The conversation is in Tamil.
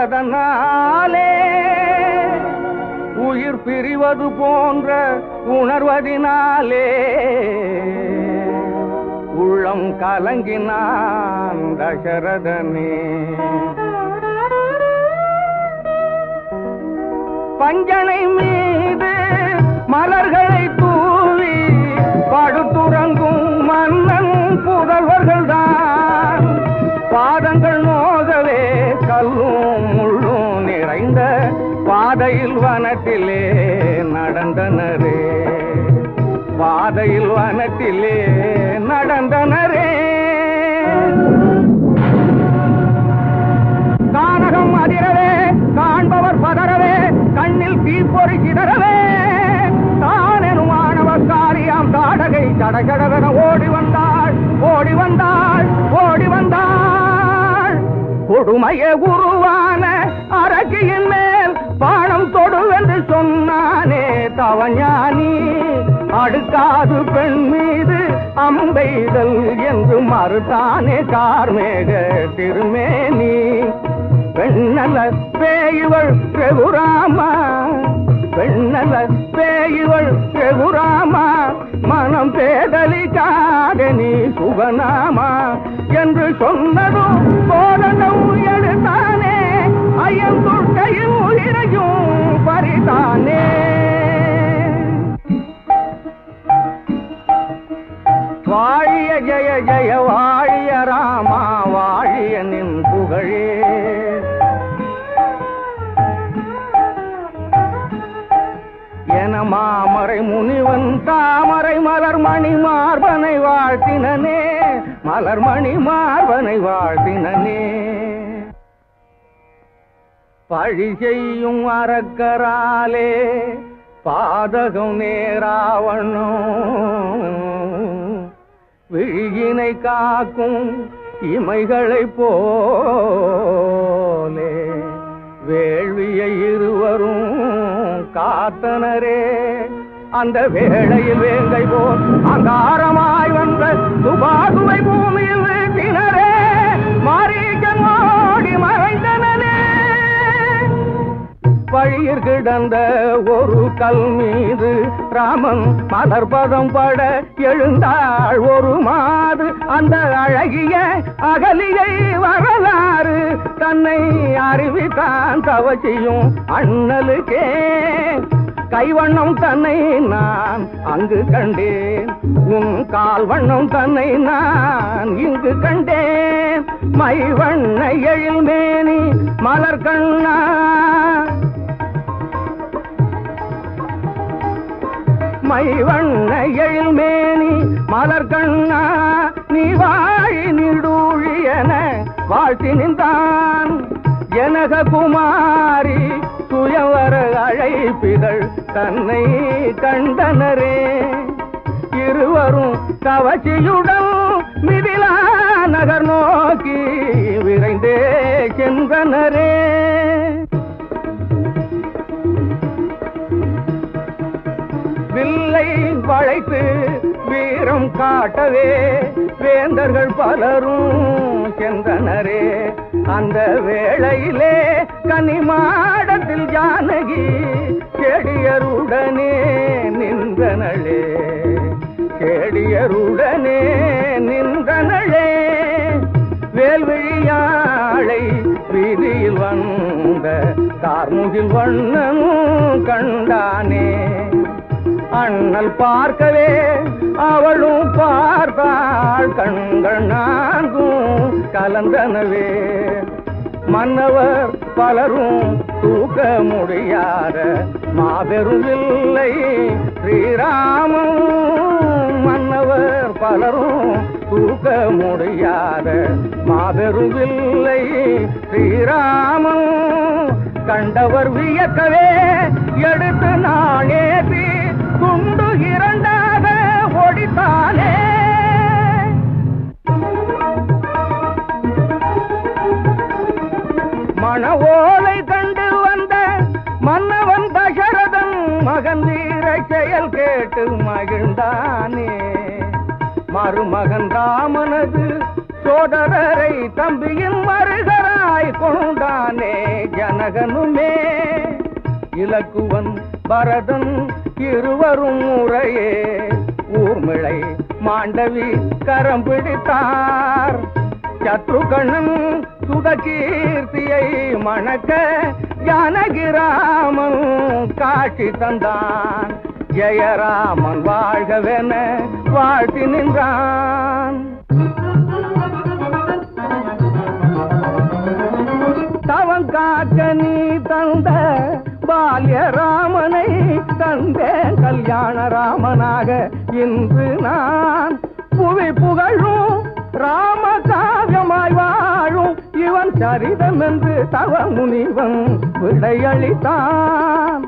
தசரதனாலே உயிர் பிரிவது போன்ற உணர்வதினாலே உள்ளம் கலங்கினான் தசரதனே. பஞ்சனை மீது மலர்களை பாதையில் வனத்திலே நடந்தனரே. கானகம் அதிரவே காண்பவர் பதறவே கண்ணில் தீப்பொறி சிதறவே. தானெனும் மாணவ காரியாம் தாடகை தடகடவென ஓடி வந்தாள் ஓடி வந்தாள் ஓடி வந்தாள். கொடுமைய உருவான அரக்கியின் மேல் பானம் தொடுவென்று சொன்னானே தவஞானி. அடுக்காது பெண் மீது அம்பெய்தல் என்று மறுத்தானே கார்மேக திருமேனி. பெண்ணல பேயுவள் பிரபுராமா பெண்ணல பேயுவள் பிரபுராமா மனம் பேதலிக்காத நீ சுகநாமா என்று சொன்னதும் போலனும் எடுத்தானே ஐயம் தொட்டையும் உயிரையும் பறித்தானே. ஜய ஜய வாழிய ராமா வாழிய நின் புகழே. என மாமரை முனிவன் தாமரை மலர் மணி மார்பனை வாழ்த்தினனே. மலர்மணி மார்பனை வாழ்த்தினனே. பழி செய்யும் அறக்கராலே பாதகம் நேராவண்ணும் விழியினை காக்கும் இமைகளை போலே. வேள்வியை இருவரும் காத்தனரே அந்த வேளையில் வேங்கை போல் அங்காரமாய் வந்த துபாகுவை பூமி வழியிற் கிடந்த ஒரு கல் மீது ராமன் மலர்பதம் பட எழுந்தாள் ஒரு மாது. அந்த அழகிய அகலியை வரலாறு தன்னை அறிவித்தான் தவச்சியும் அண்ணலுக்கே. கைவண்ணம் தன்னை நான் அங்கு கண்டேன். உன் கால் வண்ணம் தன்னை நான் இங்கு கண்டேன். மைவண்ண எழில் மேனி மலர் கண்ணா மைவண்ண எழில் மேனி மலர் நீ வாழி நிடூழி என வாழ்த்தி நின்றான் எனக குமாரி சுயவர அழைப்பிதழ் தன்னை கண்டனரே. இருவரும் கவச்சியுடன் மிதிலா நகர் நோக்கி விரைந்தே சென்றனரே. வில்லை வளைத்து வீரம் காட்டவே வேந்தர்கள் பலரும் சென்றனரே. அந்த வேளையிலே கனிமாடத்தில் ஜானகி செடியருடனே நின்றனளே. செடியருடனே நின்றனளே. வேல்விழியாளை வீதியில் வந்த கார்முகில் வண்ணமும் கண்டானே. அண்ணல் பார்க்கவே அவளும் பார்த்தாள். கண்கள் நான்கும் கலந்தனவே. மன்னவர் பலரும் தூக்க முடியாத மாபெரும் இல்லை. ஸ்ரீராமம் மன்னவர் பலரும் தூக்க முடியாத மாபெரும் இல்லை. ஸ்ரீராமம் கண்டவர் வியக்கவே எடுத்து நானே தீ குண்டு இரண்டாக ஒடித்தானே. மன ஓலை கண்டு வந்த மன்னவன் தசரதன் மகன் வீர செயல் கேட்டு மகிழ்ந்தானே. மருமகன் ராமனது சோதரரை தம்பியின் மருகராய் கொண்டானே. ஜனகனுமே இலக்குவன் பரதன் இருவரும் முறையே. ஊர்மிளை மாண்டவி கரம் பிடித்தார். சத்ருகணன் சுதகீர்த்தியை மணக்க ஜானகிராமன் காட்சி தந்தான். ஜெயராமன் வாழ்கவென வாழ்த்தி நின்றான். தவம் காக்க நீ பால்யராமனை தந்தேன் கல்யாண ராமனாக இன்று நான் புவி புகழும் ராம காவியமாய் வாழும் இவன் சரிதம் என்று தவ முனிவன் விடையளித்தான்.